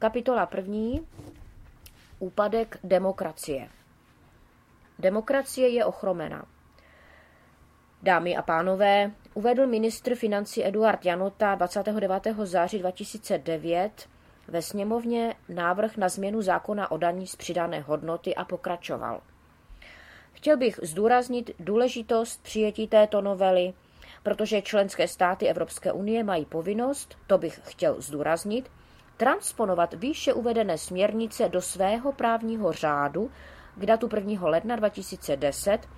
Kapitola první. Úpadek demokracie. Demokracie je ochromena. Dámy a pánové, uvedl ministr financí Eduard Janota 29. září 2009 ve sněmovně návrh na změnu zákona o daní z přidané hodnoty a pokračoval. Chtěl bych zdůraznit důležitost přijetí této novely, protože členské státy Evropské unie mají povinnost, to bych chtěl zdůraznit, transponovat výše uvedené směrnice do svého právního řádu k datu 1. ledna 2010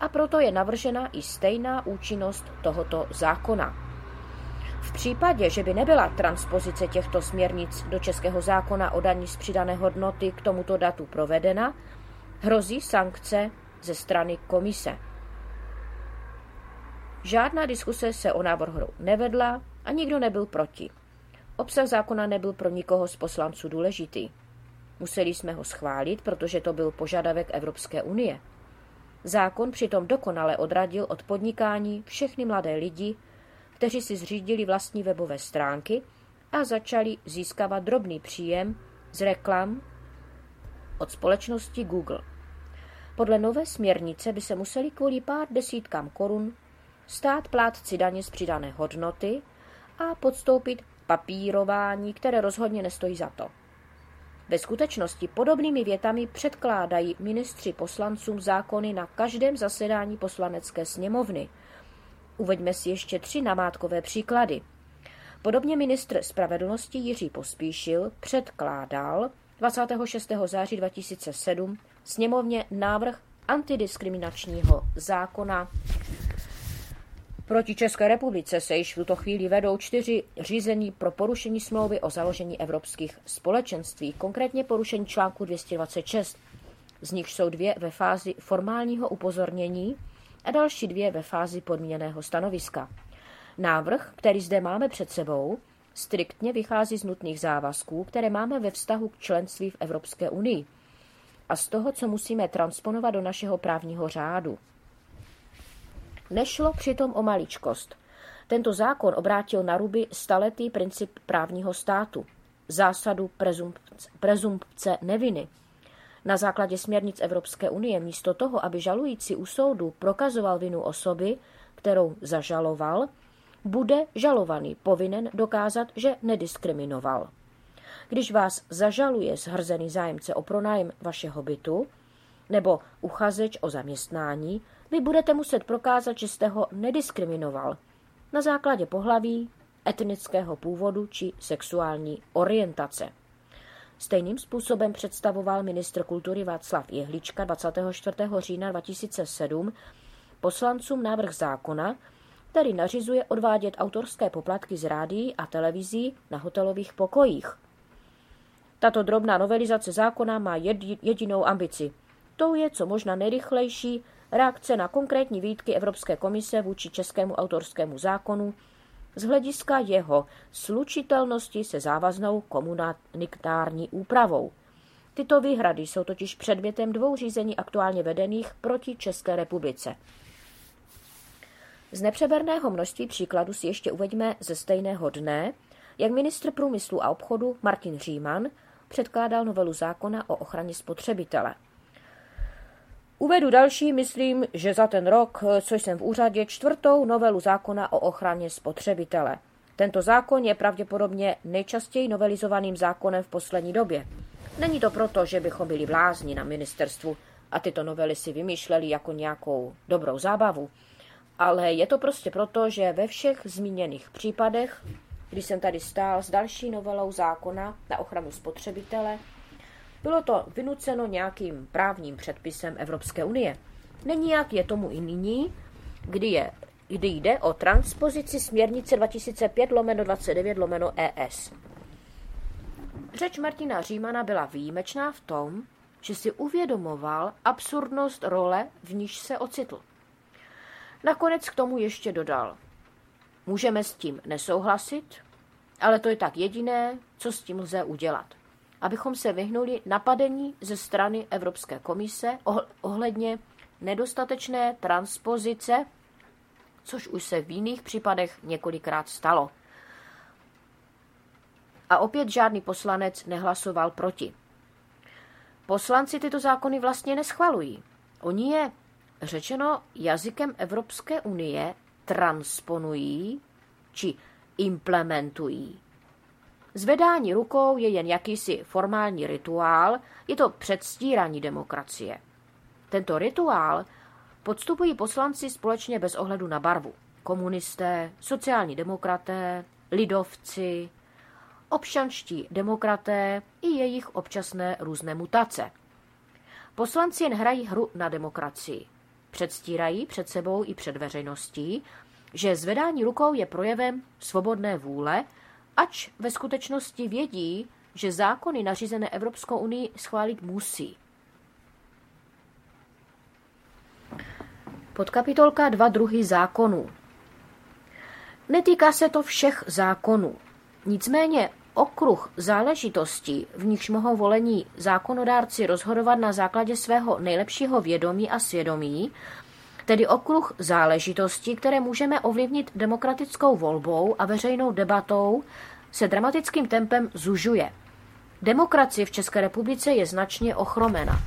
a proto je navržena i stejná účinnost tohoto zákona. V případě, že by nebyla transpozice těchto směrnic do Českého zákona o daní z přidané hodnoty k tomuto datu provedena, hrozí sankce ze strany komise. Žádná diskuse se o návrhu nevedla a nikdo nebyl proti. Obsah zákona nebyl pro nikoho z poslanců důležitý. Museli jsme ho schválit, protože to byl požadavek Evropské unie. Zákon přitom dokonale odradil od podnikání všechny mladé lidi, kteří si zřídili vlastní webové stránky a začali získávat drobný příjem z reklam od společnosti Google. Podle nové směrnice by se museli kvůli pár desítkám korun stát plátci daně z přidané hodnoty a podstoupit papírování, které rozhodně nestojí za to. Ve skutečnosti podobnými větami předkládají ministři poslancům zákony na každém zasedání poslanecké sněmovny. Uveďme si ještě tři namátkové příklady. Podobně ministr spravedlnosti Jiří Pospíšil předkládal 26. září 2007 sněmovně návrh antidiskriminačního zákona Proti České republice se již v tuto chvíli vedou čtyři řízení pro porušení smlouvy o založení evropských společenství, konkrétně porušení článku 226. Z nich jsou dvě ve fázi formálního upozornění a další dvě ve fázi podmíněného stanoviska. Návrh, který zde máme před sebou, striktně vychází z nutných závazků, které máme ve vztahu k členství v Evropské unii a z toho, co musíme transponovat do našeho právního řádu. Nešlo přitom o maličkost. Tento zákon obrátil na ruby staletý princip právního státu, zásadu prezumpce, prezumpce neviny. Na základě směrnic Evropské unie místo toho, aby žalující u soudu prokazoval vinu osoby, kterou zažaloval, bude žalovaný povinen dokázat, že nediskriminoval. Když vás zažaluje zhrzený zájemce o pronájem vašeho bytu nebo uchazeč o zaměstnání, vy budete muset prokázat, že jste ho nediskriminoval na základě pohlaví, etnického původu či sexuální orientace. Stejným způsobem představoval ministr kultury Václav Jehlička 24. října 2007 poslancům návrh zákona, který nařizuje odvádět autorské poplatky z rádií a televizí na hotelových pokojích. Tato drobná novelizace zákona má jedinou ambici. To je co možná nejrychlejší reakce na konkrétní výtky Evropské komise vůči českému autorskému zákonu z hlediska jeho slučitelnosti se závaznou komunitární úpravou. Tyto výhrady jsou totiž předmětem dvou řízení aktuálně vedených proti České republice. Z nepřeberného množství příkladů si ještě uveďme ze stejného dne, jak ministr průmyslu a obchodu Martin Říman předkládal novelu zákona o ochraně spotřebitele – Uvedu další, myslím, že za ten rok, co jsem v úřadě, čtvrtou novelu zákona o ochraně spotřebitele. Tento zákon je pravděpodobně nejčastěji novelizovaným zákonem v poslední době. Není to proto, že bychom byli blázni na ministerstvu a tyto novely si vymýšleli jako nějakou dobrou zábavu, ale je to prostě proto, že ve všech zmíněných případech, kdy jsem tady stál s další novelou zákona na ochranu spotřebitele, bylo to vynuceno nějakým právním předpisem Evropské unie. Není jak je tomu i nyní, kdy, je, kdy jde o transpozici směrnice 2005 lomeno 29 lomeno ES. Řeč Martina Římana byla výjimečná v tom, že si uvědomoval absurdnost role, v níž se ocitl. Nakonec k tomu ještě dodal. Můžeme s tím nesouhlasit, ale to je tak jediné, co s tím lze udělat abychom se vyhnuli napadení ze strany Evropské komise ohledně nedostatečné transpozice, což už se v jiných případech několikrát stalo. A opět žádný poslanec nehlasoval proti. Poslanci tyto zákony vlastně neschvalují. Oni je, řečeno jazykem Evropské unie, transponují či implementují. Zvedání rukou je jen jakýsi formální rituál, je to předstírání demokracie. Tento rituál podstupují poslanci společně bez ohledu na barvu. Komunisté, sociální demokraté, lidovci, občanští demokraté i jejich občasné různé mutace. Poslanci jen hrají hru na demokracii. Předstírají před sebou i před veřejností, že zvedání rukou je projevem svobodné vůle, ač ve skutečnosti vědí, že zákony nařízené Evropskou unii schválit musí. Podkapitolka dva druhy zákonů. Netýká se to všech zákonů. Nicméně okruh záležitostí, v nichž mohou volení zákonodárci rozhodovat na základě svého nejlepšího vědomí a svědomí, tedy okruh záležitostí, které můžeme ovlivnit demokratickou volbou a veřejnou debatou, se dramatickým tempem zužuje. Demokracie v České republice je značně ochromena.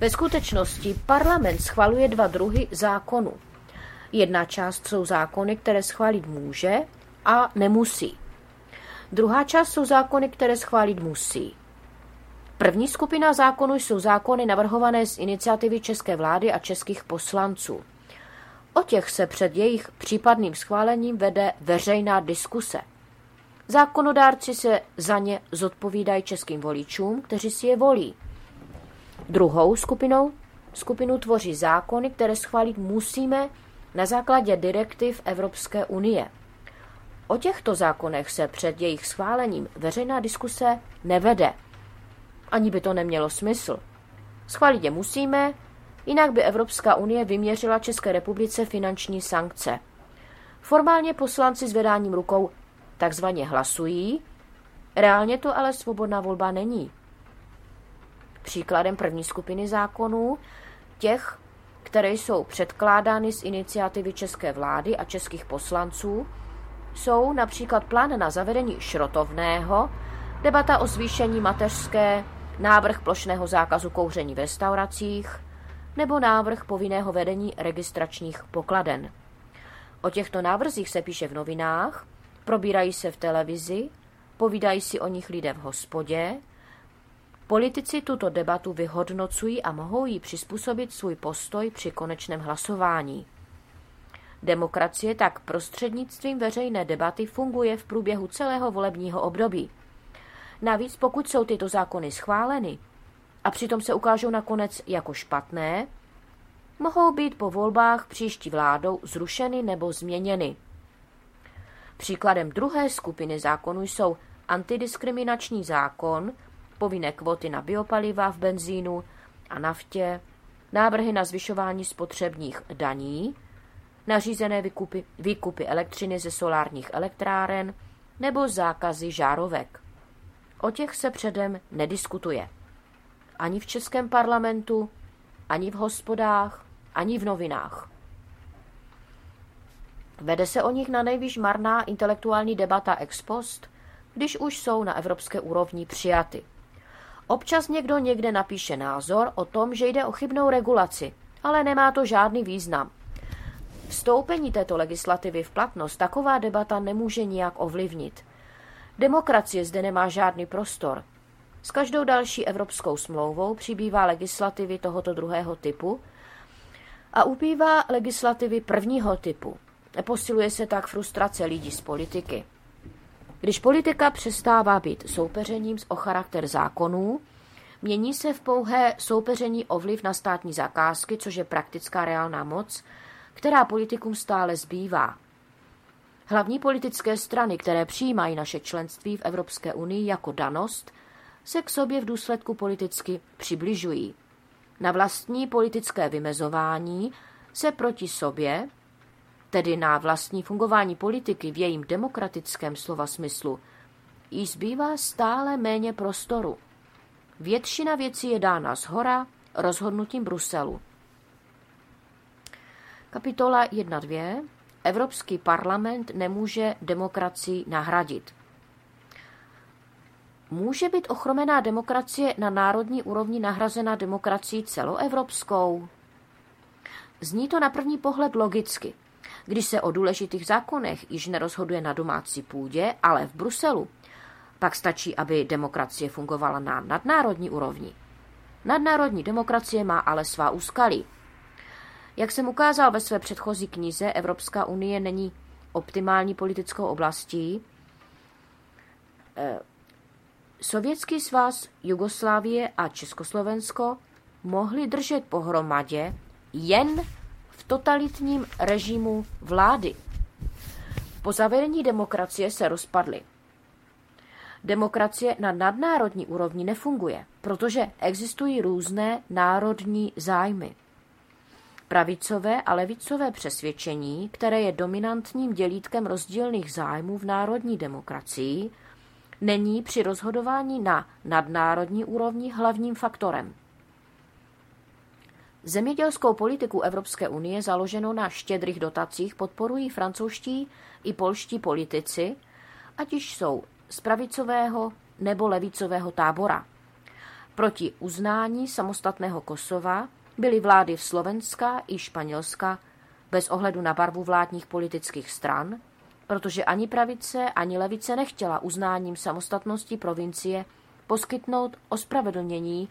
Ve skutečnosti parlament schvaluje dva druhy zákonů. Jedna část jsou zákony, které schválit může a nemusí. Druhá část jsou zákony, které schválit musí. První skupina zákonů jsou zákony navrhované z iniciativy české vlády a českých poslanců. O těch se před jejich případným schválením vede veřejná diskuse. Zákonodárci se za ně zodpovídají českým voličům, kteří si je volí. Druhou skupinou skupinu tvoří zákony, které schválit musíme na základě direktiv Evropské unie. O těchto zákonech se před jejich schválením veřejná diskuse nevede. Ani by to nemělo smysl. Schválit je musíme, jinak by Evropská unie vyměřila České republice finanční sankce. Formálně poslanci s vedáním rukou takzvaně hlasují, reálně to ale svobodná volba není. Příkladem první skupiny zákonů, těch, které jsou předkládány z iniciativy české vlády a českých poslanců, jsou například plán na zavedení šrotovného, debata o zvýšení mateřské, návrh plošného zákazu kouření v restauracích nebo návrh povinného vedení registračních pokladen. O těchto návrzích se píše v novinách, probírají se v televizi, povídají si o nich lidé v hospodě, Politici tuto debatu vyhodnocují a mohou jí přizpůsobit svůj postoj při konečném hlasování. Demokracie tak prostřednictvím veřejné debaty funguje v průběhu celého volebního období. Navíc pokud jsou tyto zákony schváleny a přitom se ukážou nakonec jako špatné, mohou být po volbách příští vládou zrušeny nebo změněny. Příkladem druhé skupiny zákonů jsou antidiskriminační zákon, povinné kvoty na biopaliva v benzínu a naftě, návrhy na zvyšování spotřebních daní, nařízené výkupy, výkupy elektřiny ze solárních elektráren nebo zákazy žárovek. O těch se předem nediskutuje. Ani v Českém parlamentu, ani v hospodách, ani v novinách. Vede se o nich na nejvíc marná intelektuální debata ex post, když už jsou na evropské úrovni přijaty. Občas někdo někde napíše názor o tom, že jde o chybnou regulaci, ale nemá to žádný význam. Vstoupení této legislativy v platnost taková debata nemůže nijak ovlivnit. Demokracie zde nemá žádný prostor. S každou další evropskou smlouvou přibývá legislativy tohoto druhého typu a ubývá legislativy prvního typu. Posiluje se tak frustrace lidí z politiky. Když politika přestává být soupeřením o charakter zákonů, mění se v pouhé soupeření o vliv na státní zakázky, což je praktická reálná moc, která politikům stále zbývá. Hlavní politické strany, které přijímají naše členství v Evropské unii jako danost, se k sobě v důsledku politicky přibližují. Na vlastní politické vymezování se proti sobě, tedy na vlastní fungování politiky v jejím demokratickém slova smyslu, jí zbývá stále méně prostoru. Většina věcí je dána z hora rozhodnutím Bruselu. Kapitola 1.2. Evropský parlament nemůže demokracii nahradit. Může být ochromená demokracie na národní úrovni nahrazena demokracií celoevropskou? Zní to na první pohled logicky, když se o důležitých zákonech již nerozhoduje na domácí půdě, ale v Bruselu. Pak stačí, aby demokracie fungovala na nadnárodní úrovni. Nadnárodní demokracie má ale svá úskalí. Jak jsem ukázal ve své předchozí knize, Evropská unie není optimální politickou oblastí. Eh, Sovětský svaz, Jugoslávie a Československo mohli držet pohromadě jen v totalitním režimu vlády. Po zavedení demokracie se rozpadly. Demokracie na nadnárodní úrovni nefunguje, protože existují různé národní zájmy. Pravicové a levicové přesvědčení, které je dominantním dělítkem rozdílných zájmů v národní demokracii, není při rozhodování na nadnárodní úrovni hlavním faktorem. Zemědělskou politiku Evropské unie založenou na štědrých dotacích podporují francouzští i polští politici, ať již jsou z pravicového nebo levicového tábora. Proti uznání samostatného Kosova byly vlády v Slovenska i Španělska bez ohledu na barvu vládních politických stran, protože ani pravice, ani levice nechtěla uznáním samostatnosti provincie poskytnout ospravedlnění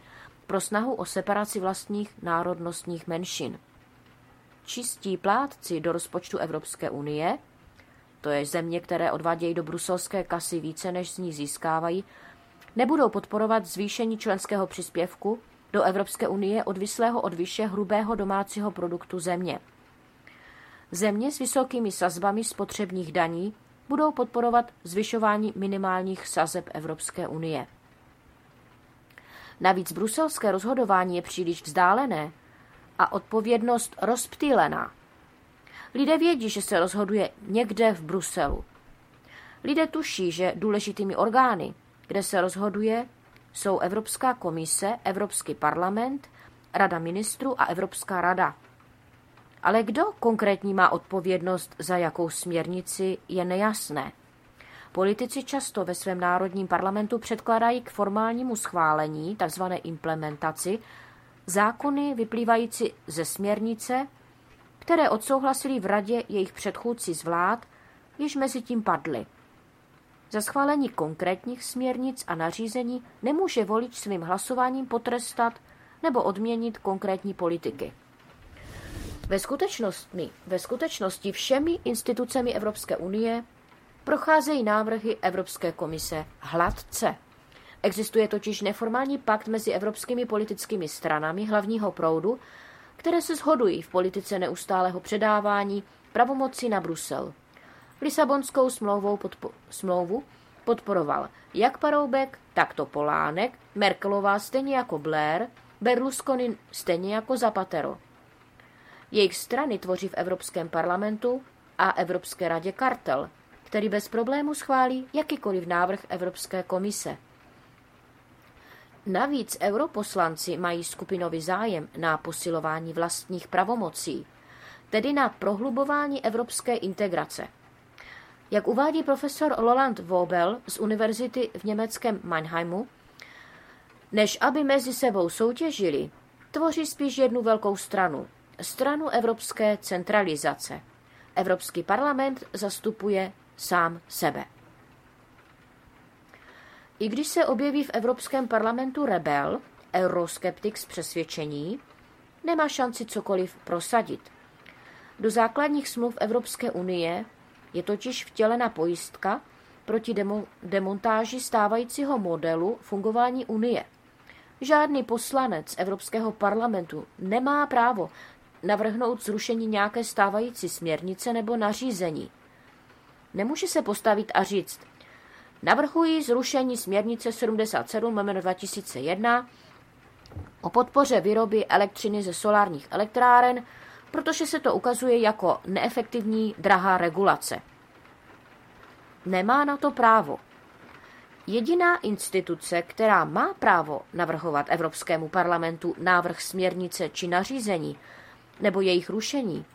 pro snahu o separaci vlastních národnostních menšin. Čistí plátci do rozpočtu Evropské unie, to je země, které odvádějí do bruselské kasy více, než z ní získávají, nebudou podporovat zvýšení členského příspěvku do Evropské unie odvislého od vyše hrubého domácího produktu země. Země s vysokými sazbami spotřebních daní budou podporovat zvyšování minimálních sazeb Evropské unie. Navíc bruselské rozhodování je příliš vzdálené a odpovědnost rozptýlená. Lidé vědí, že se rozhoduje někde v Bruselu. Lidé tuší, že důležitými orgány, kde se rozhoduje, jsou Evropská komise, Evropský parlament, Rada ministrů a Evropská rada. Ale kdo konkrétní má odpovědnost za jakou směrnici, je nejasné. Politici často ve svém národním parlamentu předkladají k formálnímu schválení, tzv. implementaci, zákony vyplývající ze směrnice, které odsouhlasili v radě jejich předchůdci z vlád, již mezi tím padly. Za schválení konkrétních směrnic a nařízení nemůže volič svým hlasováním potrestat nebo odměnit konkrétní politiky. Ve skutečnosti, ve skutečnosti všemi institucemi Evropské unie procházejí návrhy Evropské komise hladce. Existuje totiž neformální pakt mezi evropskými politickými stranami hlavního proudu, které se shodují v politice neustálého předávání pravomoci na Brusel. Lisabonskou smlouvou podpo- smlouvu podporoval jak Paroubek, tak Topolánek, Merkelová stejně jako Blair, Berlusconi stejně jako Zapatero. Jejich strany tvoří v Evropském parlamentu a Evropské radě kartel, který bez problému schválí jakýkoliv návrh Evropské komise. Navíc europoslanci mají skupinový zájem na posilování vlastních pravomocí, tedy na prohlubování evropské integrace. Jak uvádí profesor Roland Wobel z univerzity v německém Mannheimu, než aby mezi sebou soutěžili, tvoří spíš jednu velkou stranu, stranu evropské centralizace. Evropský parlament zastupuje sám sebe. I když se objeví v Evropském parlamentu rebel, euroskeptik z přesvědčení, nemá šanci cokoliv prosadit. Do základních smluv Evropské unie je totiž vtělena pojistka proti demo, demontáži stávajícího modelu fungování Unie. Žádný poslanec Evropského parlamentu nemá právo navrhnout zrušení nějaké stávající směrnice nebo nařízení. Nemůže se postavit a říct, navrhuji zrušení směrnice 77 2001 o podpoře výroby elektřiny ze solárních elektráren, protože se to ukazuje jako neefektivní drahá regulace. Nemá na to právo. Jediná instituce, která má právo navrhovat Evropskému parlamentu návrh směrnice či nařízení nebo jejich rušení,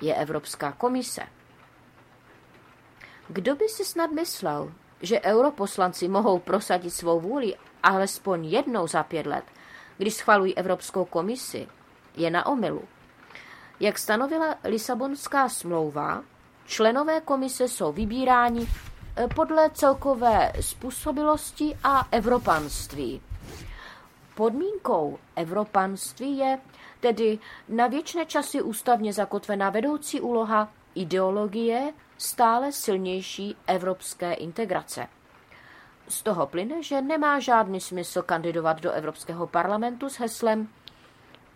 je Evropská komise. Kdo by si snad myslel, že europoslanci mohou prosadit svou vůli alespoň jednou za pět let, když schvalují Evropskou komisi, je na omilu. Jak stanovila Lisabonská smlouva, členové komise jsou vybíráni eh, podle celkové způsobilosti a evropanství. Podmínkou evropanství je tedy na věčné časy ústavně zakotvená vedoucí úloha ideologie stále silnější evropské integrace. Z toho plyne, že nemá žádný smysl kandidovat do Evropského parlamentu s heslem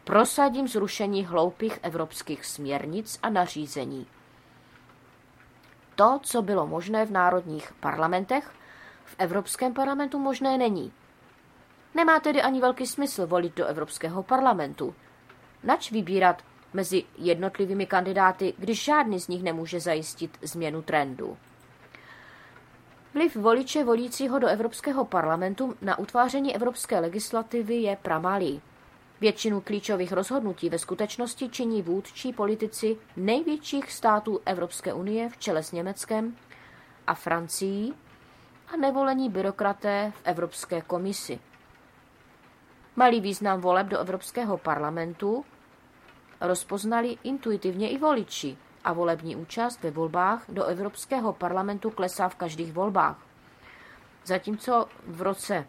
Prosadím zrušení hloupých evropských směrnic a nařízení. To, co bylo možné v národních parlamentech, v Evropském parlamentu možné není. Nemá tedy ani velký smysl volit do Evropského parlamentu. Nač vybírat mezi jednotlivými kandidáty, když žádný z nich nemůže zajistit změnu trendu. Vliv voliče volícího do Evropského parlamentu na utváření evropské legislativy je pramalý. Většinu klíčových rozhodnutí ve skutečnosti činí vůdčí politici největších států Evropské unie v čele s Německem a Francií a nevolení byrokraté v Evropské komisi. Malý význam voleb do Evropského parlamentu rozpoznali intuitivně i voliči a volební účast ve volbách do Evropského parlamentu klesá v každých volbách. Zatímco v roce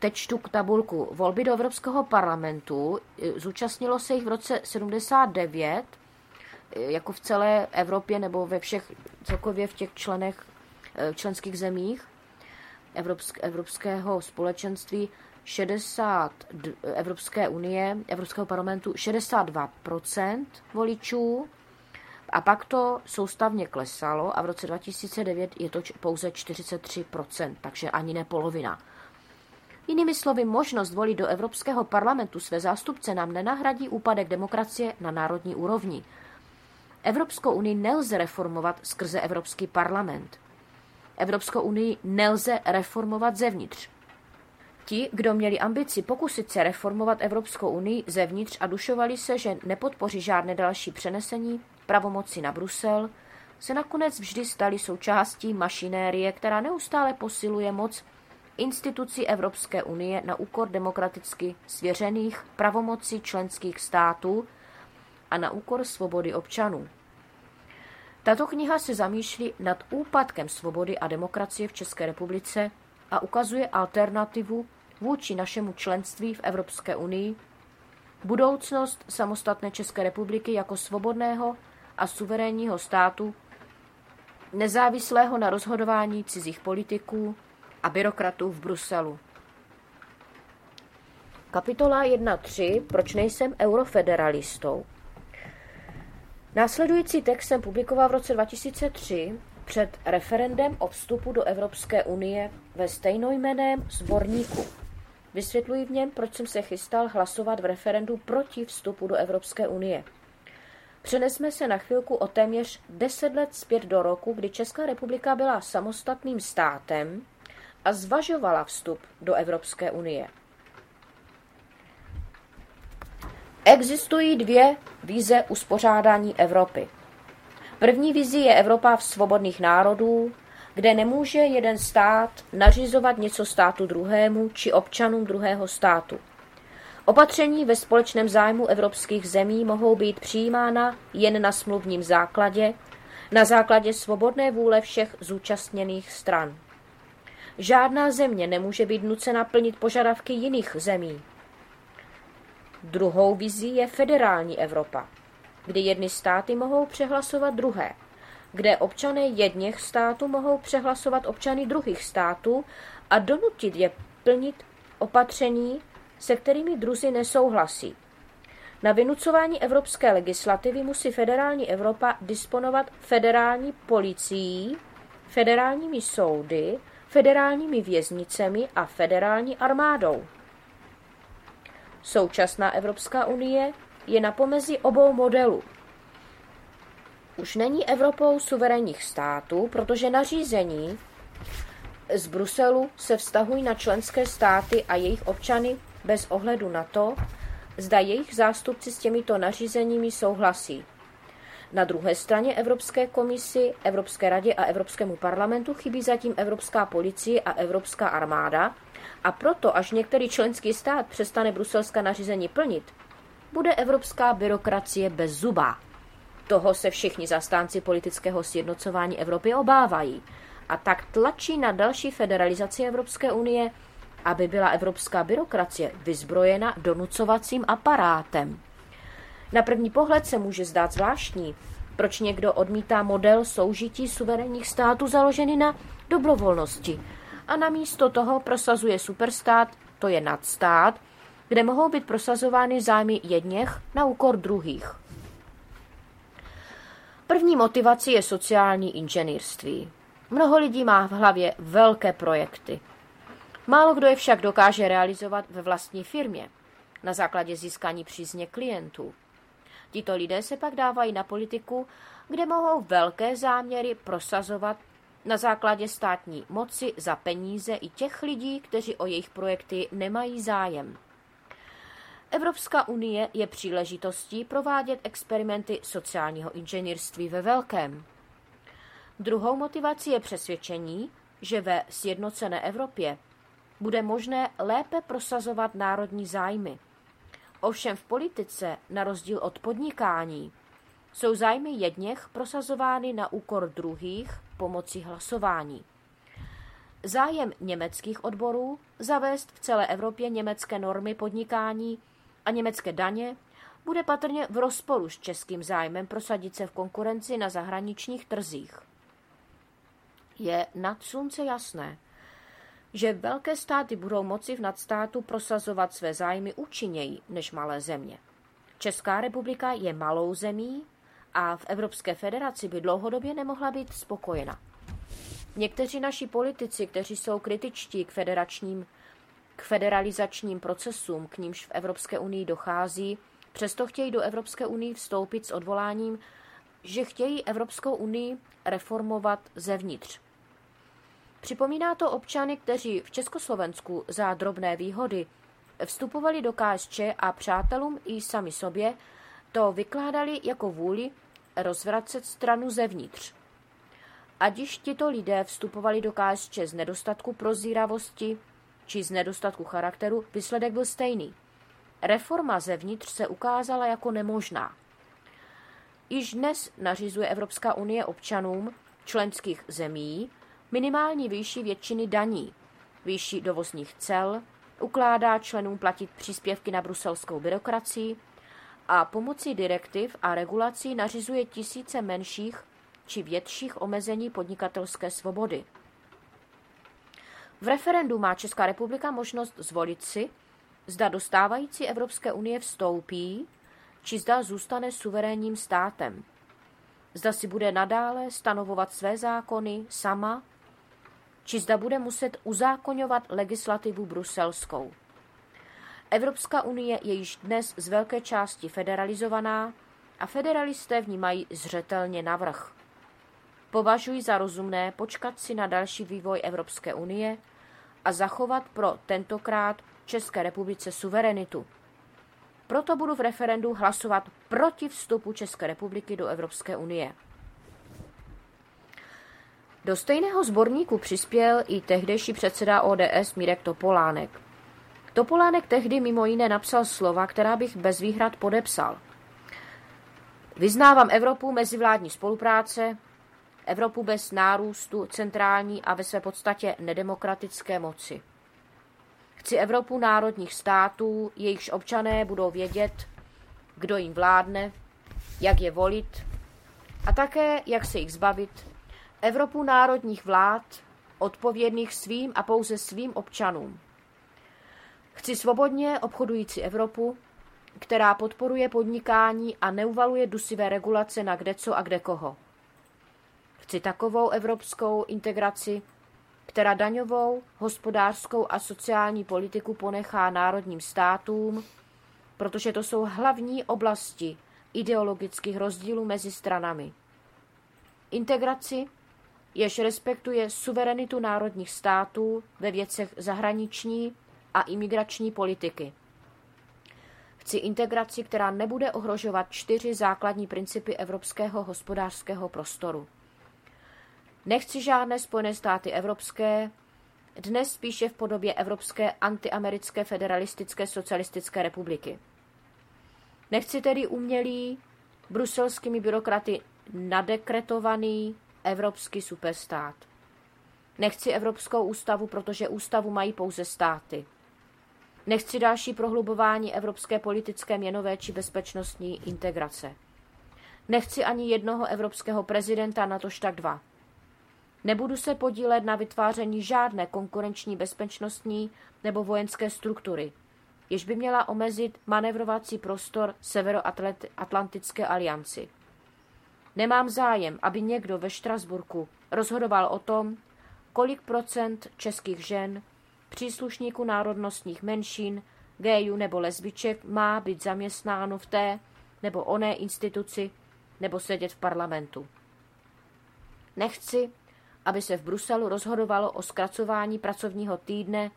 teď čtu tabulku. Volby do Evropského parlamentu, zúčastnilo se jich v roce 79, jako v celé Evropě nebo ve všech, celkově v těch členech, členských zemích Evropského společenství 60 Evropské unie, Evropského parlamentu 62% voličů a pak to soustavně klesalo a v roce 2009 je to pouze 43%, takže ani ne polovina. Jinými slovy, možnost volit do Evropského parlamentu své zástupce nám nenahradí úpadek demokracie na národní úrovni. Evropskou unii nelze reformovat skrze Evropský parlament. Evropskou unii nelze reformovat zevnitř. Ti, kdo měli ambici pokusit se reformovat Evropskou unii zevnitř a dušovali se, že nepodpoří žádné další přenesení pravomoci na Brusel, se nakonec vždy stali součástí mašinérie, která neustále posiluje moc institucí Evropské unie na úkor demokraticky svěřených pravomocí členských států a na úkor svobody občanů. Tato kniha se zamýšlí nad úpadkem svobody a demokracie v České republice a ukazuje alternativu vůči našemu členství v Evropské unii, budoucnost samostatné České republiky jako svobodného a suverénního státu, nezávislého na rozhodování cizích politiků a byrokratů v Bruselu. Kapitola 1.3. Proč nejsem eurofederalistou? Následující text jsem publikoval v roce 2003 před referendem o vstupu do Evropské unie ve stejnojmeném sborníku. Vysvětluji v něm, proč jsem se chystal hlasovat v referendu proti vstupu do Evropské unie. Přenesme se na chvilku o téměř deset let zpět do roku, kdy Česká republika byla samostatným státem a zvažovala vstup do Evropské unie. Existují dvě vize uspořádání Evropy. První vizi je Evropa v svobodných národů, kde nemůže jeden stát nařizovat něco státu druhému či občanům druhého státu. Opatření ve společném zájmu evropských zemí mohou být přijímána jen na smluvním základě, na základě svobodné vůle všech zúčastněných stran. Žádná země nemůže být nucena plnit požadavky jiných zemí. Druhou vizí je federální Evropa, kdy jedny státy mohou přehlasovat druhé, kde občané jedněch států mohou přehlasovat občany druhých států a donutit je plnit opatření, se kterými druzy nesouhlasí. Na vynucování evropské legislativy musí federální Evropa disponovat federální policií, federálními soudy, federálními věznicemi a federální armádou. Současná Evropská unie je na pomezi obou modelů. Už není Evropou suverénních států, protože nařízení z Bruselu se vztahují na členské státy a jejich občany bez ohledu na to, zda jejich zástupci s těmito nařízeními souhlasí. Na druhé straně Evropské komisi, Evropské radě a Evropskému parlamentu chybí zatím Evropská policie a Evropská armáda a proto, až některý členský stát přestane bruselská nařízení plnit, bude evropská byrokracie bez zuba. Toho se všichni zastánci politického sjednocování Evropy obávají a tak tlačí na další federalizaci Evropské unie, aby byla evropská byrokracie vyzbrojena donucovacím aparátem. Na první pohled se může zdát zvláštní, proč někdo odmítá model soužití suverénních států založený na dobrovolnosti a namísto toho prosazuje superstát, to je nadstát, kde mohou být prosazovány zájmy jedněch na úkor druhých. První motivací je sociální inženýrství. Mnoho lidí má v hlavě velké projekty. Málo kdo je však dokáže realizovat ve vlastní firmě na základě získání přízně klientů. Tito lidé se pak dávají na politiku, kde mohou velké záměry prosazovat na základě státní moci za peníze i těch lidí, kteří o jejich projekty nemají zájem. Evropská unie je příležitostí provádět experimenty sociálního inženýrství ve velkém. Druhou motivací je přesvědčení, že ve sjednocené Evropě bude možné lépe prosazovat národní zájmy. Ovšem v politice, na rozdíl od podnikání, jsou zájmy jedněch prosazovány na úkor druhých pomocí hlasování. Zájem německých odborů zavést v celé Evropě německé normy podnikání a německé daně bude patrně v rozporu s českým zájmem prosadit se v konkurenci na zahraničních trzích. Je nad slunce jasné, že velké státy budou moci v nadstátu prosazovat své zájmy účinněji než malé země. Česká republika je malou zemí a v Evropské federaci by dlouhodobě nemohla být spokojena. Někteří naši politici, kteří jsou kritičtí k federačním k federalizačním procesům, k nímž v Evropské unii dochází, přesto chtějí do Evropské unii vstoupit s odvoláním, že chtějí Evropskou unii reformovat zevnitř. Připomíná to občany, kteří v Československu za drobné výhody vstupovali do KSČ a přátelům i sami sobě to vykládali jako vůli rozvracet stranu zevnitř. Ať již tito lidé vstupovali do KSČ z nedostatku prozíravosti či z nedostatku charakteru, výsledek byl stejný. Reforma zevnitř se ukázala jako nemožná. Již dnes nařizuje Evropská unie občanům členských zemí minimální výši většiny daní, výši dovozních cel, ukládá členům platit příspěvky na bruselskou byrokracii a pomocí direktiv a regulací nařizuje tisíce menších či větších omezení podnikatelské svobody. V referendu má Česká republika možnost zvolit si, zda dostávající Evropské unie vstoupí, či zda zůstane suverénním státem. Zda si bude nadále stanovovat své zákony sama, či zda bude muset uzákonňovat legislativu bruselskou. Evropská unie je již dnes z velké části federalizovaná a federalisté v ní mají zřetelně navrh. Považuji za rozumné počkat si na další vývoj Evropské unie a zachovat pro tentokrát České republice suverenitu. Proto budu v referendu hlasovat proti vstupu České republiky do Evropské unie. Do stejného sborníku přispěl i tehdejší předseda ODS Mirek Topolánek. Topolánek tehdy mimo jiné napsal slova, která bych bez výhrad podepsal. Vyznávám Evropu mezivládní spolupráce, Evropu bez nárůstu centrální a ve své podstatě nedemokratické moci. Chci Evropu národních států, jejichž občané budou vědět, kdo jim vládne, jak je volit a také, jak se jich zbavit. Evropu národních vlád, odpovědných svým a pouze svým občanům. Chci svobodně obchodující Evropu, která podporuje podnikání a neuvaluje dusivé regulace na kde co a kde koho. Chci takovou evropskou integraci, která daňovou, hospodářskou a sociální politiku ponechá národním státům, protože to jsou hlavní oblasti ideologických rozdílů mezi stranami. Integraci, jež respektuje suverenitu národních států ve věcech zahraniční a imigrační politiky. Chci integraci, která nebude ohrožovat čtyři základní principy evropského hospodářského prostoru. Nechci žádné Spojené státy evropské, dnes spíše v podobě Evropské antiamerické federalistické socialistické republiky. Nechci tedy umělý, bruselskými byrokraty nadekretovaný evropský superstát. Nechci Evropskou ústavu, protože ústavu mají pouze státy. Nechci další prohlubování evropské politické měnové či bezpečnostní integrace. Nechci ani jednoho evropského prezidenta, natož tak dva. Nebudu se podílet na vytváření žádné konkurenční bezpečnostní nebo vojenské struktury, jež by měla omezit manevrovací prostor Severoatlantické alianci. Nemám zájem, aby někdo ve Štrasburku rozhodoval o tom, kolik procent českých žen, příslušníků národnostních menšin, gejů nebo lesbiček má být zaměstnáno v té nebo oné instituci nebo sedět v parlamentu. Nechci, aby se v Bruselu rozhodovalo o zkracování pracovního týdne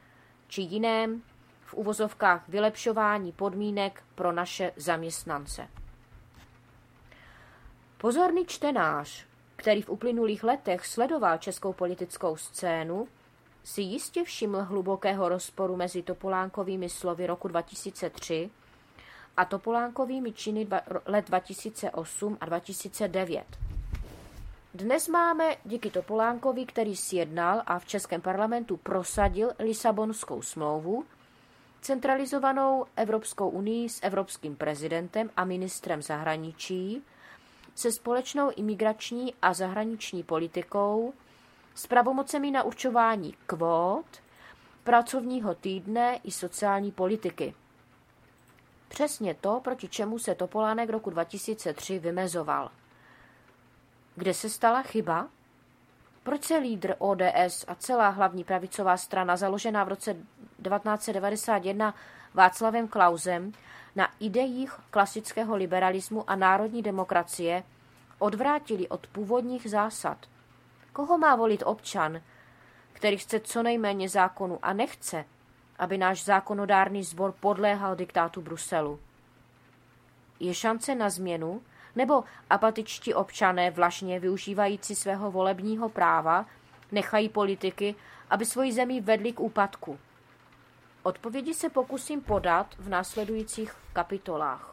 či jiném v uvozovkách vylepšování podmínek pro naše zaměstnance. Pozorný čtenář, který v uplynulých letech sledoval českou politickou scénu, si jistě všiml hlubokého rozporu mezi Topolánkovými slovy roku 2003 a Topolánkovými činy let 2008 a 2009. Dnes máme díky Topolánkovi, který sjednal a v Českém parlamentu prosadil Lisabonskou smlouvu, centralizovanou Evropskou unii s evropským prezidentem a ministrem zahraničí, se společnou imigrační a zahraniční politikou, s pravomocemi na určování kvót, pracovního týdne i sociální politiky. Přesně to, proti čemu se Topolánek roku 2003 vymezoval – kde se stala chyba? Proč se lídr ODS a celá hlavní pravicová strana, založená v roce 1991 Václavem Klausem na idejích klasického liberalismu a národní demokracie, odvrátili od původních zásad? Koho má volit občan, který chce co nejméně zákonu a nechce, aby náš zákonodárný sbor podléhal diktátu Bruselu? Je šance na změnu, nebo apatičtí občané vlašně využívající svého volebního práva nechají politiky, aby svoji zemi vedli k úpadku? Odpovědi se pokusím podat v následujících kapitolách.